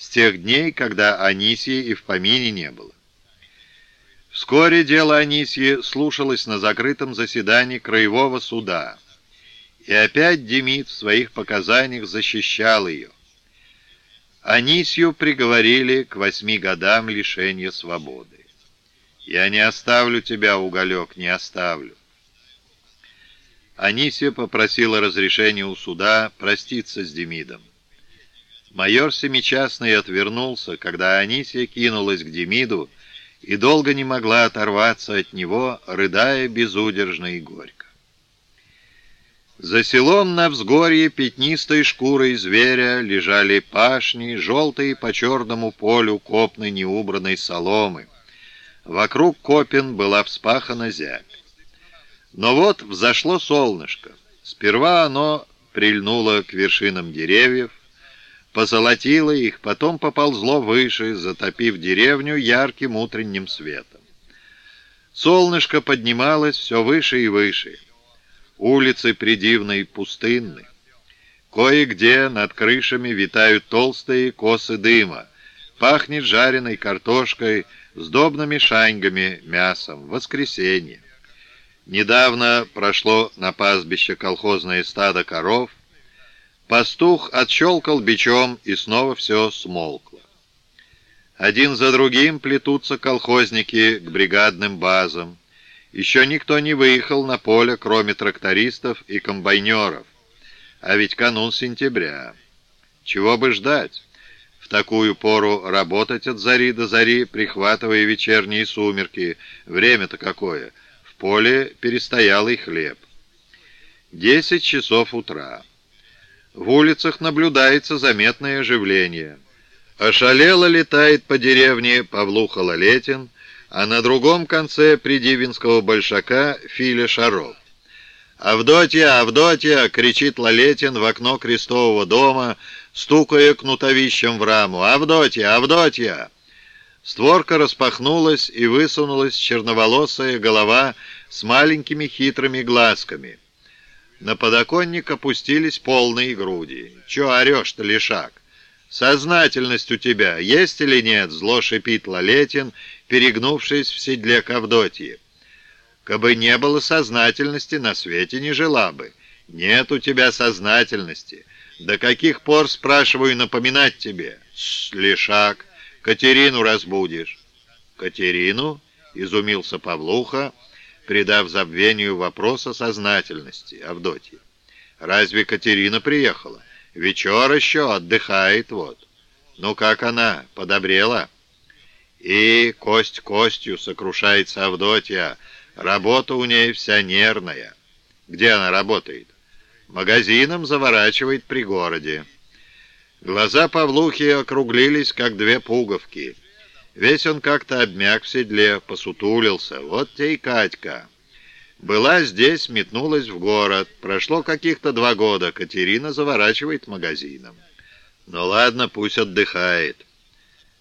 с тех дней, когда Анисии и в помине не было. Вскоре дело Анисьи слушалось на закрытом заседании Краевого суда, и опять Демид в своих показаниях защищал ее. Анисью приговорили к восьми годам лишения свободы. «Я не оставлю тебя, Уголек, не оставлю». Анисия попросила разрешения у суда проститься с Демидом. Майор Семичастный отвернулся, когда Анисия кинулась к Демиду, и долго не могла оторваться от него, рыдая безудержно и горько. За селом на взгорье пятнистой шкурой зверя лежали пашни, желтые по черному полю копной неубранной соломы. Вокруг копен была вспахана зябь. Но вот взошло солнышко. Сперва оно прильнуло к вершинам деревьев, позолотило их, потом поползло выше, затопив деревню ярким утренним светом. Солнышко поднималось все выше и выше. Улицы придивные пустынны. Кое-где над крышами витают толстые косы дыма. Пахнет жареной картошкой, сдобными шаньгами, мясом. Воскресенье. Недавно прошло на пастбище колхозное стадо коров, Пастух отщелкал бичом, и снова все смолкло. Один за другим плетутся колхозники к бригадным базам. Еще никто не выехал на поле, кроме трактористов и комбайнеров. А ведь канун сентября. Чего бы ждать? В такую пору работать от зари до зари, прихватывая вечерние сумерки. Время-то какое? В поле перестоялый хлеб. Десять часов утра. В улицах наблюдается заметное оживление. Ошалело летает по деревне Павлуха Лалетин, а на другом конце придивинского большака Филя Шаров. «Авдотья! Авдотья!» — кричит Лалетин в окно крестового дома, стукая кнутовищем в раму. «Авдотья! Авдотья!» Створка распахнулась, и высунулась черноволосая голова с маленькими хитрыми глазками. На подоконник опустились полные груди. «Чё орёшь-то, лишак? Сознательность у тебя есть или нет?» Зло шипит Лалетин, перегнувшись в седле Кавдотьи. «Кабы не было сознательности, на свете не жила бы. Нет у тебя сознательности. До каких пор, спрашиваю, напоминать тебе? С, лишак, Катерину разбудишь». «Катерину?» — изумился Павлуха, — придав забвению вопроса сознательности Авдотьи. «Разве Катерина приехала? Вечер еще, отдыхает вот. Ну как она, подобрела?» И кость костью сокрушается Авдотья. Работа у ней вся нервная. Где она работает? Магазином заворачивает при городе. Глаза Павлухи округлились, как две пуговки. Весь он как-то обмяк в седле, посутулился. Вот те и Катька. Была здесь, метнулась в город. Прошло каких-то два года. Катерина заворачивает магазином. Ну ладно, пусть отдыхает.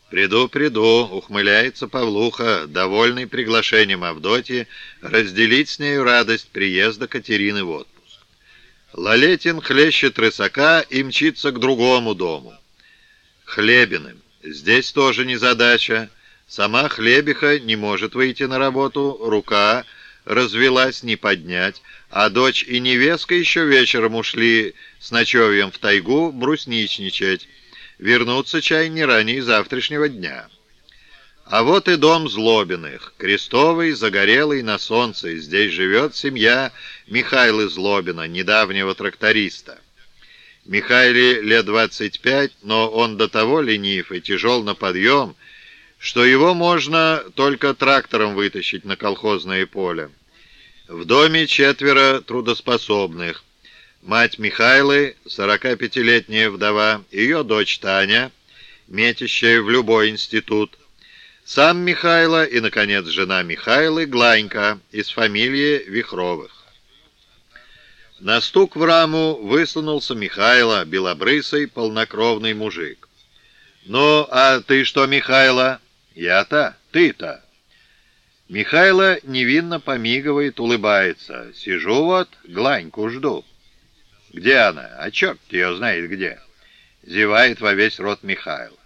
«Приду, приду», — ухмыляется Павлуха, довольный приглашением Авдотьи, разделить с нею радость приезда Катерины в отпуск. Лалетин хлещет рысака и мчится к другому дому. Хлебиным. Здесь тоже незадача. Сама Хлебиха не может выйти на работу, рука развелась не поднять, а дочь и невестка еще вечером ушли с ночевьем в тайгу брусничничать. Вернуться чай не ранее завтрашнего дня. А вот и дом Злобиных, крестовый, загорелый на солнце. Здесь живет семья Михаила Злобина, недавнего тракториста. Михаиле лет 25, но он до того ленив и тяжел на подъем, что его можно только трактором вытащить на колхозное поле. В доме четверо трудоспособных. Мать Михайлы, 45-летняя вдова, ее дочь Таня, метящая в любой институт, сам Михайло и, наконец, жена Михайлы, Гланька, из фамилии Вихровых. На стук в раму высунулся Михайло, белобрысый, полнокровный мужик. «Ну, а ты что, Михайло?» «Я-то? Ты-то?» Михайло невинно помигивает, улыбается. «Сижу вот, Гланьку жду». «Где она? А черт ее знает где!» Зевает во весь рот Михайло.